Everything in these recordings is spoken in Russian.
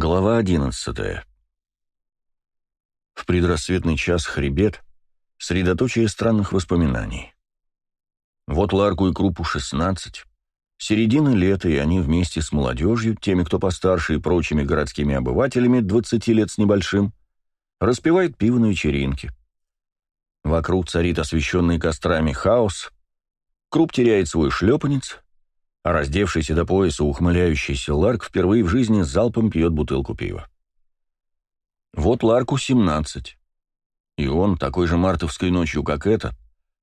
Глава одиннадцатая. В предрассветный час хребет — средоточие странных воспоминаний. Вот Ларку и Крупу 16, середина лета, и они вместе с молодежью, теми, кто постарше и прочими городскими обывателями 20 лет с небольшим, распивают пиво на вечеринке. Вокруг царит освещенный кострами хаос, Круп теряет свой шлепанец, раздевшийся до пояса ухмыляющийся Ларк впервые в жизни залпом пьет бутылку пива. Вот Ларку 17. И он, такой же мартовской ночью, как это,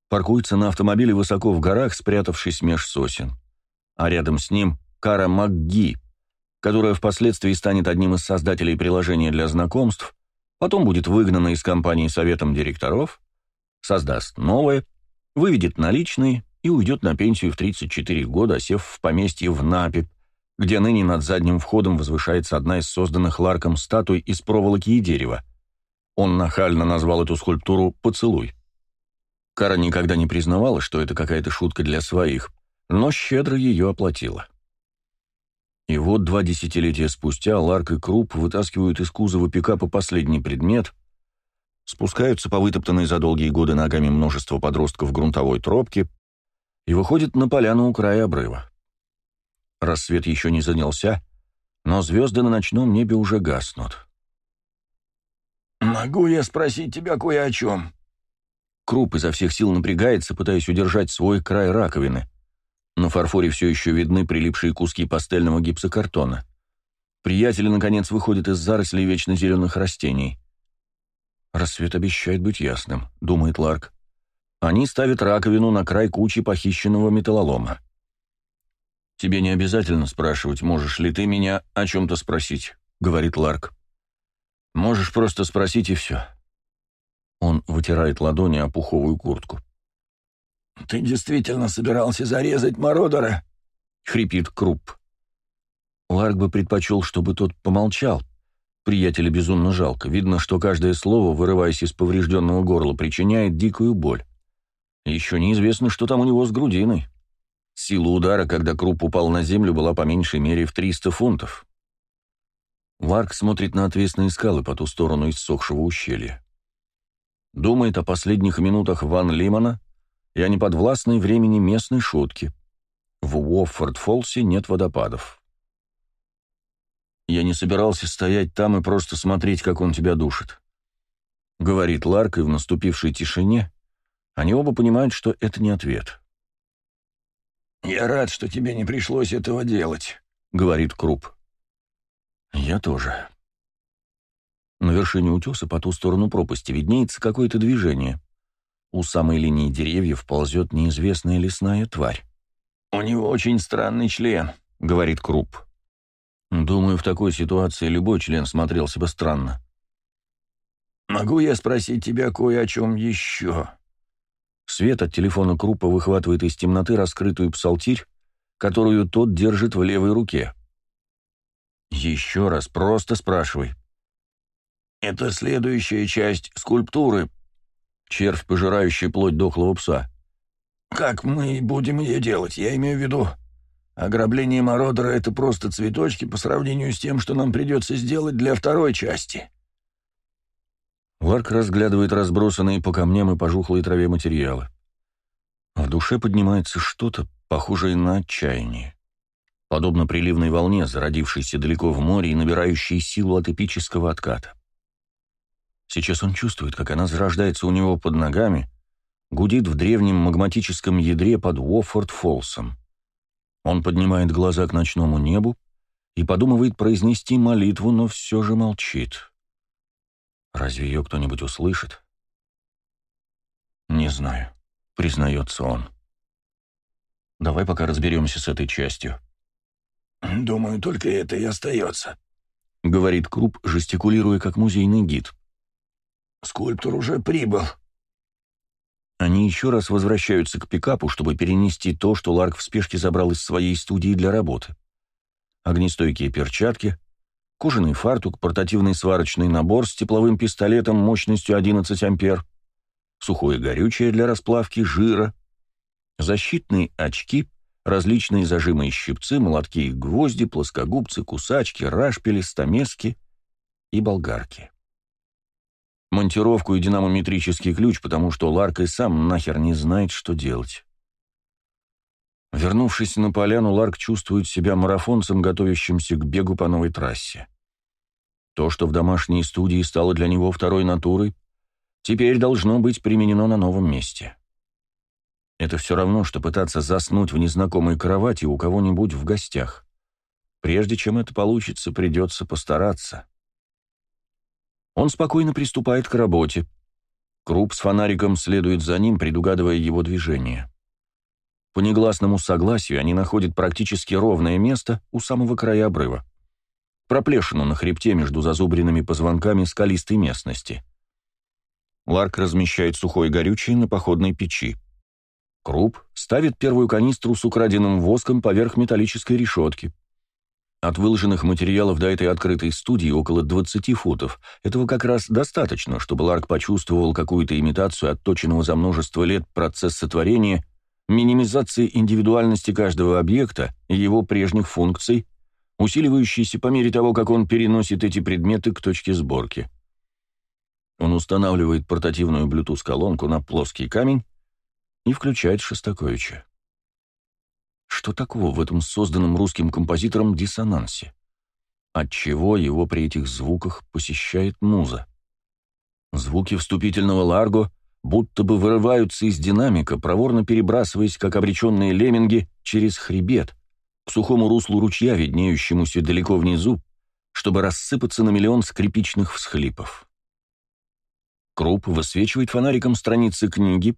паркуется на автомобиле высоко в горах, спрятавшись меж сосен. А рядом с ним Кара МакГи, которая впоследствии станет одним из создателей приложения для знакомств, потом будет выгнана из компании советом директоров, создаст новое, выведет наличные и уйдет на пенсию в 34 года, сев в поместье в Напе, где ныне над задним входом возвышается одна из созданных Ларком статуй из проволоки и дерева. Он нахально назвал эту скульптуру «Поцелуй». Кара никогда не признавала, что это какая-то шутка для своих, но щедро ее оплатила. И вот два десятилетия спустя Ларк и Круп вытаскивают из кузова пикапа последний предмет, спускаются по вытоптанной за долгие годы ногами множество подростков грунтовой тропке, и выходит на поляну у края обрыва. Рассвет еще не занялся, но звезды на ночном небе уже гаснут. «Могу я спросить тебя кое о чем?» Круп изо всех сил напрягается, пытаясь удержать свой край раковины. На фарфоре все еще видны прилипшие куски пастельного гипсокартона. Приятели, наконец, выходят из зарослей вечно растений. «Рассвет обещает быть ясным», — думает Ларк. Они ставят раковину на край кучи похищенного металлолома. «Тебе не обязательно спрашивать, можешь ли ты меня о чем-то спросить», — говорит Ларк. «Можешь просто спросить, и все». Он вытирает ладони о пуховую куртку. «Ты действительно собирался зарезать Мородора?» — хрипит Круп. Ларк бы предпочел, чтобы тот помолчал. Приятеля безумно жалко. Видно, что каждое слово, вырываясь из поврежденного горла, причиняет дикую боль. Еще неизвестно, что там у него с грудиной. Сила удара, когда Круп упал на землю, была по меньшей мере в 300 фунтов. Ларк смотрит на отвесные скалы по ту сторону иссохшего ущелья. Думает о последних минутах Ван Лимана и о неподвластной времени местной шутки. В Уоффорд-Фолсе нет водопадов. «Я не собирался стоять там и просто смотреть, как он тебя душит», — говорит Ларк, и в наступившей тишине они оба понимают, что это не ответ. «Я рад, что тебе не пришлось этого делать», — говорит Круп. «Я тоже». На вершине утеса по ту сторону пропасти виднеется какое-то движение. У самой линии деревьев ползет неизвестная лесная тварь. «У него очень странный член», — говорит Круп. «Думаю, в такой ситуации любой член смотрелся бы странно». «Могу я спросить тебя кое о чем еще?» Свет от телефона Крупа выхватывает из темноты раскрытую псалтирь, которую тот держит в левой руке. «Еще раз, просто спрашивай». «Это следующая часть скульптуры». Червь, пожирающий плоть дохлого пса. «Как мы будем ее делать? Я имею в виду, ограбление Мородера — это просто цветочки по сравнению с тем, что нам придется сделать для второй части». Ларк разглядывает разбросанные по камням и пожухлой траве материалы. В душе поднимается что-то, похожее на отчаяние. Подобно приливной волне, зародившейся далеко в море и набирающей силу от эпического отката. Сейчас он чувствует, как она зарождается у него под ногами, гудит в древнем магматическом ядре под Уоффорд-Фолсом. Он поднимает глаза к ночному небу и подумывает произнести молитву, но все же молчит. Разве ее кто-нибудь услышит? Не знаю, признается он. Давай пока разберемся с этой частью. Думаю, только это и остается, говорит Круп, жестикулируя как музейный гид. Скульптор уже прибыл. Они еще раз возвращаются к пикапу, чтобы перенести то, что Ларк в спешке забрал из своей студии для работы. Огнестойкие перчатки, кожаный фартук, портативный сварочный набор с тепловым пистолетом мощностью 11 ампер, сухое горючее для расплавки жира, защитные очки, различные зажимы и щипцы, молотки и гвозди, плоскогубцы, кусачки, рашпили, стамески и болгарки. Монтировку и динамометрический ключ, потому что Ларк и сам нахер не знает, что делать. Вернувшись на поляну, Ларк чувствует себя марафонцем, готовящимся к бегу по новой трассе. То, что в домашней студии стало для него второй натурой, теперь должно быть применено на новом месте. Это все равно, что пытаться заснуть в незнакомой кровати у кого-нибудь в гостях. Прежде чем это получится, придется постараться. Он спокойно приступает к работе. Круп с фонариком следует за ним, предугадывая его движение. По негласному согласию они находят практически ровное место у самого края обрыва. Проплешину на хребте между зазубренными позвонками скалистой местности. Ларк размещает сухое горючее на походной печи. Круп ставит первую канистру с украденным воском поверх металлической решетки. От выложенных материалов до этой открытой студии около 20 футов. Этого как раз достаточно, чтобы Ларк почувствовал какую-то имитацию отточенного за множество лет процесса творения, минимизации индивидуальности каждого объекта и его прежних функций, усиливающейся по мере того, как он переносит эти предметы к точке сборки. Он устанавливает портативную Bluetooth-колонку на плоский камень и включает Шостаковича. Что такого в этом созданном русским композитором диссонансе? Отчего его при этих звуках посещает муза? Звуки вступительного ларго будто бы вырываются из динамика, проворно перебрасываясь, как обреченные лемминги, через хребет, к сухому руслу ручья, виднеющемуся далеко внизу, чтобы рассыпаться на миллион скрипичных всхлипов. Круп высвечивает фонариком страницы книги,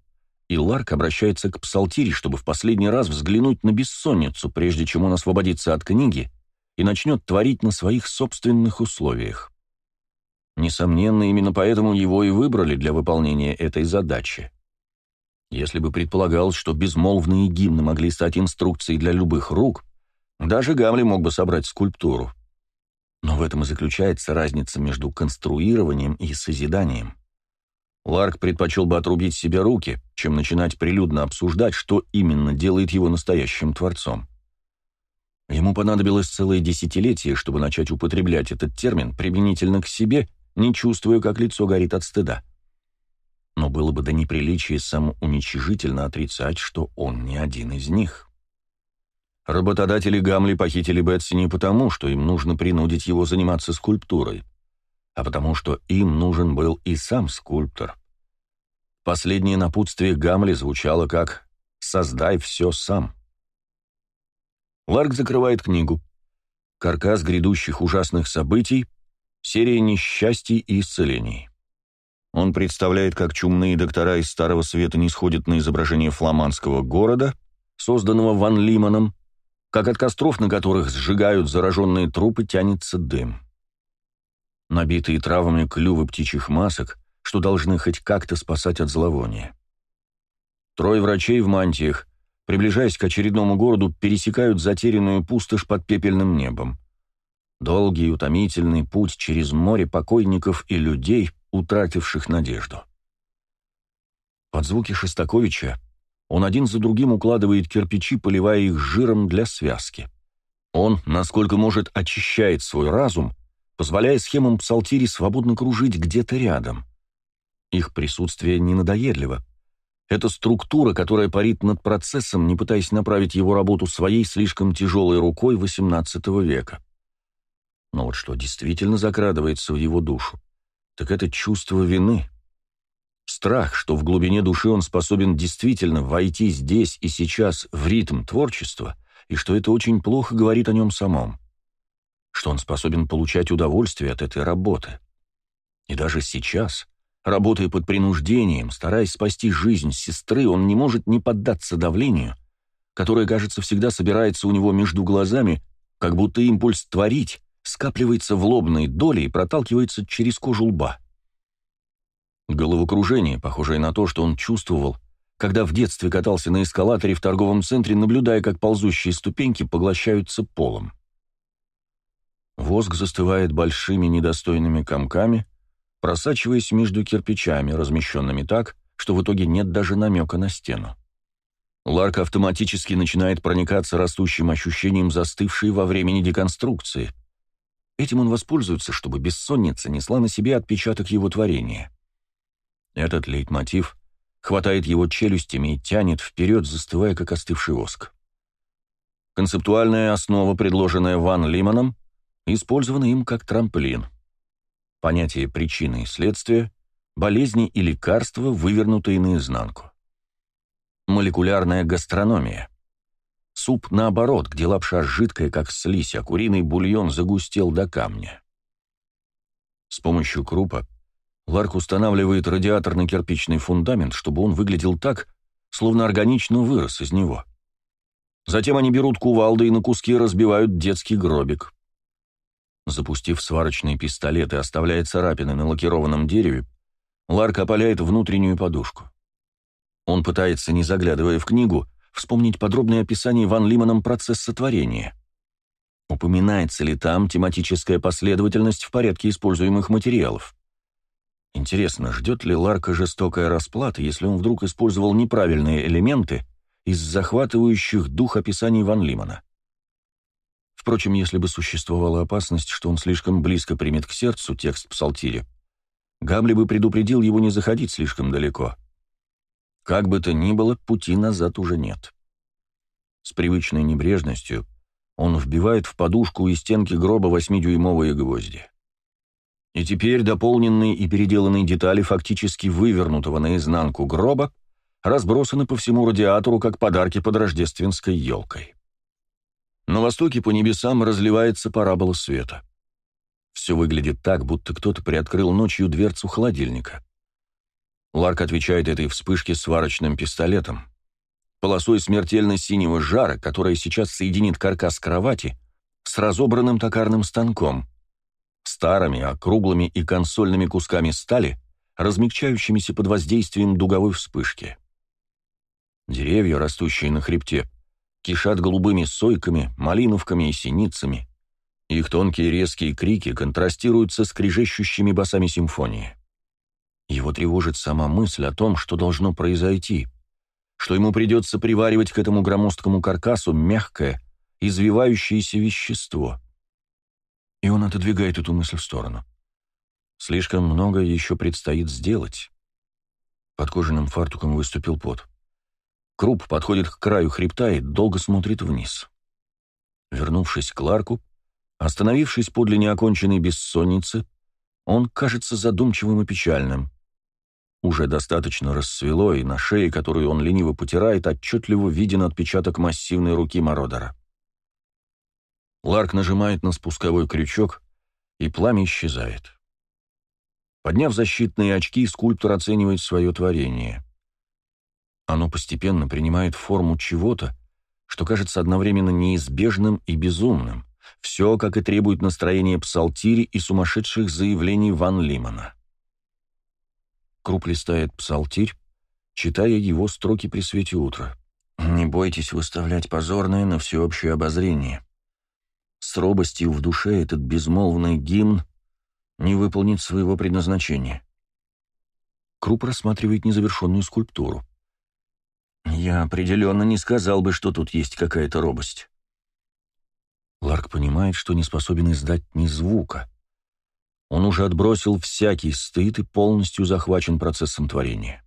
и Ларк обращается к Псалтире, чтобы в последний раз взглянуть на бессонницу, прежде чем он освободится от книги и начнет творить на своих собственных условиях. Несомненно, именно поэтому его и выбрали для выполнения этой задачи. Если бы предполагалось, что безмолвные гимны могли стать инструкцией для любых рук, даже Гамли мог бы собрать скульптуру. Но в этом и заключается разница между конструированием и созиданием. Ларк предпочел бы отрубить себе руки, чем начинать прилюдно обсуждать, что именно делает его настоящим творцом. Ему понадобилось целое десятилетие, чтобы начать употреблять этот термин применительно к себе, не чувствуя, как лицо горит от стыда. Но было бы до неприличия самоуничижительно отрицать, что он не один из них. Работодатели Гамли похитили Бетси не потому, что им нужно принудить его заниматься скульптурой а потому что им нужен был и сам скульптор. Последнее напутствие Гамли звучало как «создай все сам». Ларк закрывает книгу. Каркас грядущих ужасных событий, серия несчастий и исцелений. Он представляет, как чумные доктора из Старого Света не сходят на изображение фламандского города, созданного Ван Лиманом, как от костров, на которых сжигают зараженные трупы, тянется дым набитые травами клювы птичьих масок, что должны хоть как-то спасать от зловония. Трое врачей в мантиях, приближаясь к очередному городу, пересекают затерянную пустошь под пепельным небом. Долгий утомительный путь через море покойников и людей, утративших надежду. Под звуки Шостаковича он один за другим укладывает кирпичи, поливая их жиром для связки. Он, насколько может, очищает свой разум, позволяя схемам псалтири свободно кружить где-то рядом. Их присутствие не надоедливо. Это структура, которая парит над процессом, не пытаясь направить его работу своей слишком тяжелой рукой XVIII века. Но вот что действительно закрадывается в его душу, так это чувство вины. Страх, что в глубине души он способен действительно войти здесь и сейчас в ритм творчества, и что это очень плохо говорит о нем самом что он способен получать удовольствие от этой работы. И даже сейчас, работая под принуждением, стараясь спасти жизнь сестры, он не может не поддаться давлению, которое, кажется, всегда собирается у него между глазами, как будто импульс творить скапливается в лобной доле и проталкивается через кожу лба. Головокружение, похожее на то, что он чувствовал, когда в детстве катался на эскалаторе в торговом центре, наблюдая, как ползущие ступеньки поглощаются полом. Воск застывает большими недостойными комками, просачиваясь между кирпичами, размещенными так, что в итоге нет даже намека на стену. Ларк автоматически начинает проникаться растущим ощущением застывшей во времени деконструкции. Этим он воспользуется, чтобы бессонница несла на себе отпечаток его творения. Этот лейтмотив хватает его челюстями и тянет вперед, застывая, как остывший воск. Концептуальная основа, предложенная Ван Лиманом, использована им как трамплин. Понятие причины и следствия, болезни и лекарства, вывернутые наизнанку. Молекулярная гастрономия. Суп наоборот, где лапша жидкая, как слизь, а куриный бульон загустел до камня. С помощью крупа Ларк устанавливает радиаторный кирпичный фундамент, чтобы он выглядел так, словно органично вырос из него. Затем они берут кувалды и на куски разбивают детский гробик. Запустив сварочный пистолет и оставляя царапины на лакированном дереве, Ларк опаляет внутреннюю подушку. Он пытается, не заглядывая в книгу, вспомнить подробное описание Ван Лиманом процесса творения. Упоминается ли там тематическая последовательность в порядке используемых материалов? Интересно, ждет ли Ларка жестокая расплата, если он вдруг использовал неправильные элементы из захватывающих дух описаний Ван Лимана? Впрочем, если бы существовала опасность, что он слишком близко примет к сердцу текст псалтири, Гамли бы предупредил его не заходить слишком далеко — как бы то ни было, пути назад уже нет. С привычной небрежностью он вбивает в подушку и стенки гроба восьмидюймовые гвозди. И теперь дополненные и переделанные детали фактически вывернутого наизнанку гроба разбросаны по всему радиатору, как подарки под рождественской елкой. На востоке по небесам разливается парабола света. Все выглядит так, будто кто-то приоткрыл ночью дверцу холодильника. Ларк отвечает этой вспышке сварочным пистолетом. Полосой смертельно синего жара, которая сейчас соединит каркас кровати с разобранным токарным станком, старыми, округлыми и консольными кусками стали, размягчающимися под воздействием дуговой вспышки. Деревья, растущие на хребте, кишат голубыми сойками, малиновками и синицами. Их тонкие резкие крики контрастируют со скрежещущими басами симфонии. Его тревожит сама мысль о том, что должно произойти, что ему придется приваривать к этому громоздкому каркасу мягкое, извивающееся вещество. И он отодвигает эту мысль в сторону. Слишком много еще предстоит сделать. Под кожаным фартуком выступил пот. Круп подходит к краю хребта и долго смотрит вниз. Вернувшись к Ларку, остановившись подле неоконченной бессонницы, он кажется задумчивым и печальным. Уже достаточно рассвело, и на шее, которую он лениво потирает, отчетливо виден отпечаток массивной руки Мородера. Ларк нажимает на спусковой крючок, и пламя исчезает. Подняв защитные очки, скульптор оценивает свое творение. Оно постепенно принимает форму чего-то, что кажется одновременно неизбежным и безумным. Все, как и требует настроение псалтири и сумасшедших заявлений Ван Лимана. Круп листает псалтирь, читая его строки при свете утра. «Не бойтесь выставлять позорное на всеобщее обозрение. С робостью в душе этот безмолвный гимн не выполнит своего предназначения». Круп рассматривает незавершенную скульптуру. «Я определенно не сказал бы, что тут есть какая-то робость». Ларк понимает, что не способен издать ни звука. Он уже отбросил всякий стыд и полностью захвачен процессом творения.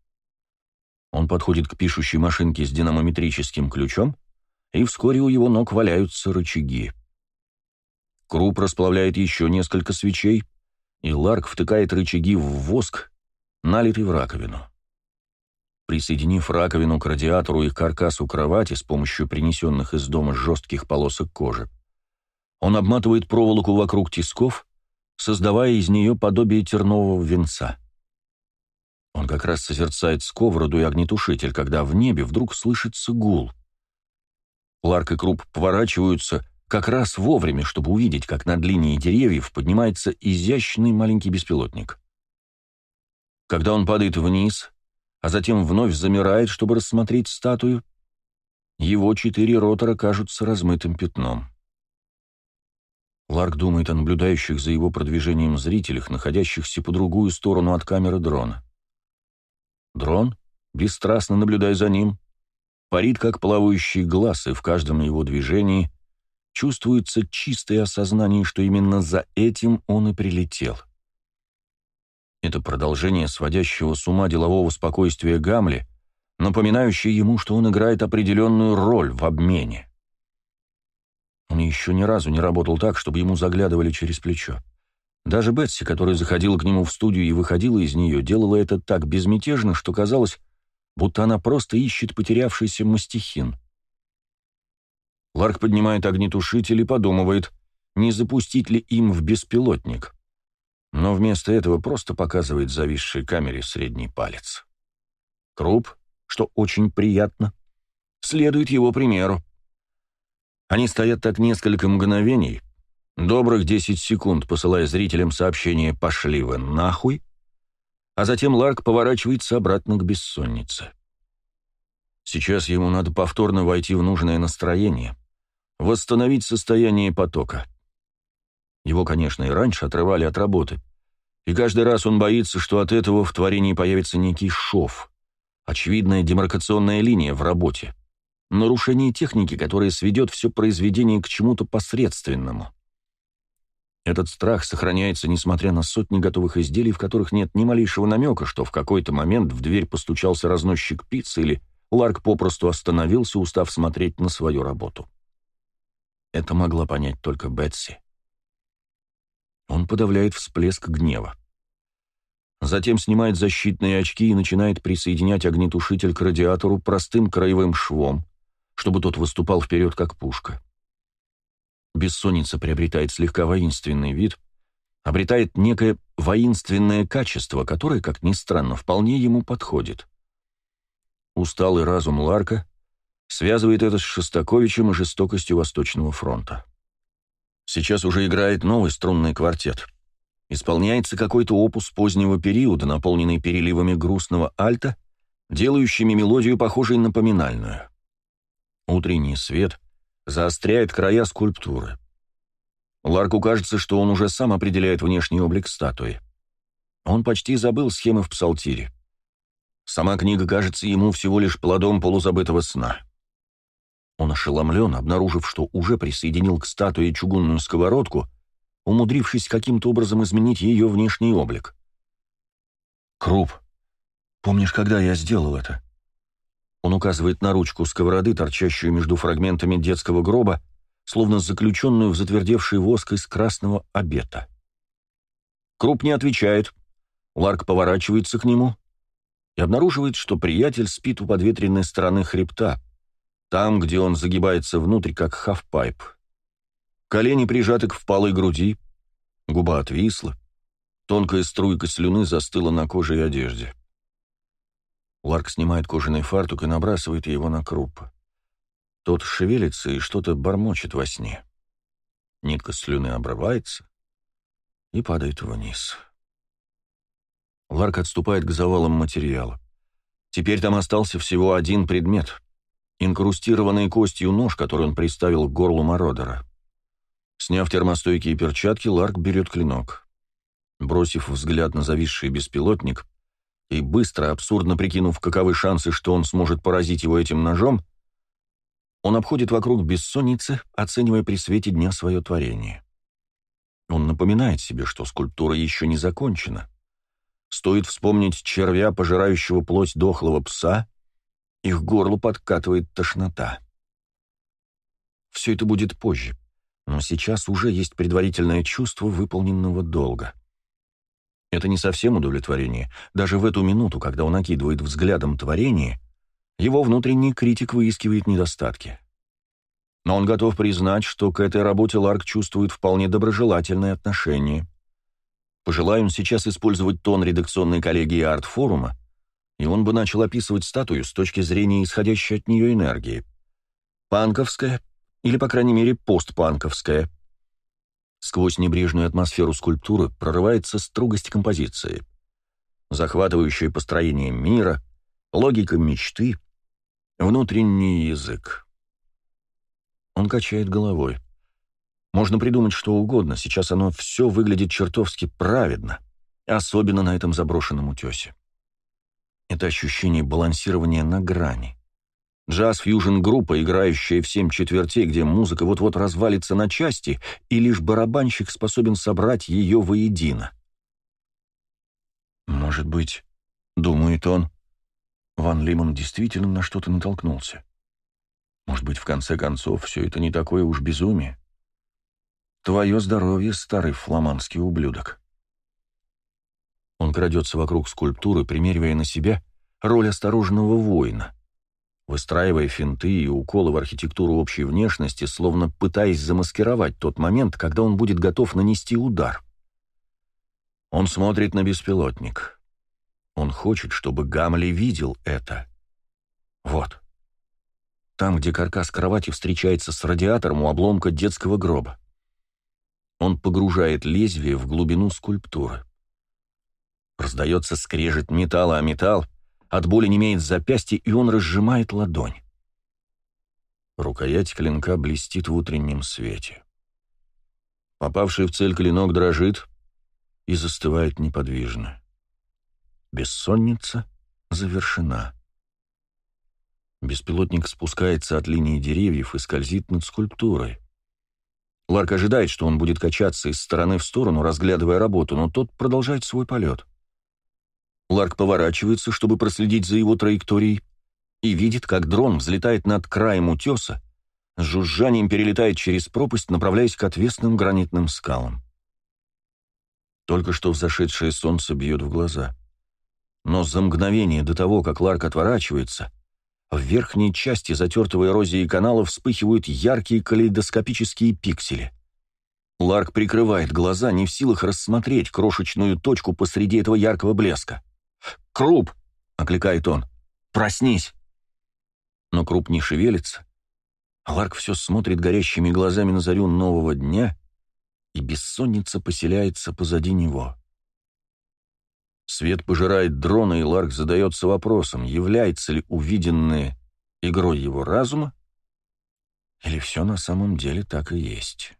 Он подходит к пишущей машинке с динамометрическим ключом, и вскоре у его ног валяются рычаги. Круп расплавляет еще несколько свечей, и Ларк втыкает рычаги в воск, налитый в раковину. Присоединив раковину к радиатору и каркасу кровати с помощью принесенных из дома жестких полосок кожи, он обматывает проволоку вокруг тисков создавая из нее подобие тернового венца. Он как раз созерцает сковороду и огнетушитель, когда в небе вдруг слышится гул. Ларк и Круп поворачиваются как раз вовремя, чтобы увидеть, как над линией деревьев поднимается изящный маленький беспилотник. Когда он падает вниз, а затем вновь замирает, чтобы рассмотреть статую, его четыре ротора кажутся размытым пятном. Ларк думает о наблюдающих за его продвижением зрителях, находящихся по другую сторону от камеры дрона. Дрон, бесстрастно наблюдая за ним, парит как плавающий глаз, и в каждом его движении чувствуется чистое осознание, что именно за этим он и прилетел. Это продолжение сводящего с ума делового спокойствия Гамли, напоминающее ему, что он играет определенную роль в обмене. Он еще ни разу не работал так, чтобы ему заглядывали через плечо. Даже Бетси, которая заходила к нему в студию и выходила из нее, делала это так безмятежно, что казалось, будто она просто ищет потерявшийся мастихин. Ларк поднимает огнетушитель и подумывает, не запустить ли им в беспилотник. Но вместо этого просто показывает зависшей камере средний палец. Круп, что очень приятно, следует его примеру. Они стоят так несколько мгновений, добрых 10 секунд, посылая зрителям сообщение «пошли вы нахуй», а затем Ларк поворачивается обратно к бессоннице. Сейчас ему надо повторно войти в нужное настроение, восстановить состояние потока. Его, конечно, и раньше отрывали от работы, и каждый раз он боится, что от этого в творении появится некий шов, очевидная демаркационная линия в работе, нарушение техники, которое сведет все произведение к чему-то посредственному. Этот страх сохраняется, несмотря на сотни готовых изделий, в которых нет ни малейшего намека, что в какой-то момент в дверь постучался разносчик пиццы или Ларк попросту остановился, устав смотреть на свою работу. Это могла понять только Бетси. Он подавляет всплеск гнева. Затем снимает защитные очки и начинает присоединять огнетушитель к радиатору простым краевым швом, чтобы тот выступал вперед, как пушка. Бессонница приобретает слегка воинственный вид, обретает некое воинственное качество, которое, как ни странно, вполне ему подходит. Усталый разум Ларка связывает это с Шостаковичем и жестокостью Восточного фронта. Сейчас уже играет новый струнный квартет. Исполняется какой-то опус позднего периода, наполненный переливами грустного альта, делающими мелодию похожей на поминальную. Утренний свет — заостряет края скульптуры. Ларку кажется, что он уже сам определяет внешний облик статуи. Он почти забыл схемы в псалтире. Сама книга кажется ему всего лишь плодом полузабытого сна. Он ошеломлен, обнаружив, что уже присоединил к статуе чугунную сковородку, умудрившись каким-то образом изменить ее внешний облик. «Круп, помнишь, когда я сделал это?» Он указывает на ручку сковороды, торчащую между фрагментами детского гроба, словно заключенную в затвердевший воск из красного обета. Круп не отвечает. Ларк поворачивается к нему и обнаруживает, что приятель спит у подветренной стороны хребта, там, где он загибается внутрь, как хафпайп. Колени прижаты к впалой груди, губа отвисла, тонкая струйка слюны застыла на коже и одежде. Ларк снимает кожаный фартук и набрасывает его на круп. Тот шевелится и что-то бормочет во сне. Нитка слюны обрывается и падает вниз. Ларк отступает к завалам материала. Теперь там остался всего один предмет — инкрустированный костью нож, который он приставил к горлу Мородера. Сняв термостойкие перчатки, Ларк берет клинок. Бросив взгляд на зависший беспилотник, и быстро, абсурдно прикинув, каковы шансы, что он сможет поразить его этим ножом, он обходит вокруг бессонницы, оценивая при свете дня свое творение. Он напоминает себе, что скульптура еще не закончена. Стоит вспомнить червя, пожирающего плоть дохлого пса, их горлу подкатывает тошнота. Все это будет позже, но сейчас уже есть предварительное чувство выполненного долга. Это не совсем удовлетворение. Даже в эту минуту, когда он окидывает взглядом творение, его внутренний критик выискивает недостатки. Но он готов признать, что к этой работе Ларк чувствует вполне доброжелательное отношение. Пожелая он сейчас использовать тон редакционной коллегии арт-форума, и он бы начал описывать статую с точки зрения исходящей от нее энергии. Панковская, или, по крайней мере, постпанковская – Сквозь небрежную атмосферу скульптуры прорывается строгость композиции. Захватывающее построение мира, логика мечты, внутренний язык. Он качает головой. Можно придумать что угодно, сейчас оно все выглядит чертовски праведно, особенно на этом заброшенном утесе. Это ощущение балансирования на грани. Джаз-фьюжн-группа, играющая в семь четвертей, где музыка вот-вот развалится на части, и лишь барабанщик способен собрать ее воедино. «Может быть, — думает он, — Ван Лимон действительно на что-то натолкнулся. Может быть, в конце концов, все это не такое уж безумие? Твое здоровье, старый фламандский ублюдок». Он крадется вокруг скульптуры, примеривая на себя роль осторожного воина — выстраивая финты и уколы в архитектуру общей внешности, словно пытаясь замаскировать тот момент, когда он будет готов нанести удар. Он смотрит на беспилотник. Он хочет, чтобы Гамли видел это. Вот. Там, где каркас кровати встречается с радиатором у обломка детского гроба. Он погружает лезвие в глубину скульптуры. Раздается скрежет металла о металл, от боли не имеет запястье, и он разжимает ладонь. Рукоять клинка блестит в утреннем свете. Попавший в цель клинок дрожит и застывает неподвижно. Бессонница завершена. Беспилотник спускается от линии деревьев и скользит над скульптурой. Ларк ожидает, что он будет качаться из стороны в сторону, разглядывая работу, но тот продолжает свой полет. Ларк поворачивается, чтобы проследить за его траекторией, и видит, как дрон взлетает над краем утеса, с жужжанием перелетает через пропасть, направляясь к отвесным гранитным скалам. Только что взошедшее солнце бьет в глаза. Но за мгновение до того, как Ларк отворачивается, в верхней части затертого эрозией канала вспыхивают яркие калейдоскопические пиксели. Ларк прикрывает глаза, не в силах рассмотреть крошечную точку посреди этого яркого блеска. «Круп!» — окликает он. «Проснись!» Но Круп не шевелится. Ларк все смотрит горящими глазами на зарю нового дня, и бессонница поселяется позади него. Свет пожирает дрона, и Ларк задается вопросом, является ли увиденное игрой его разума, или все на самом деле так и есть.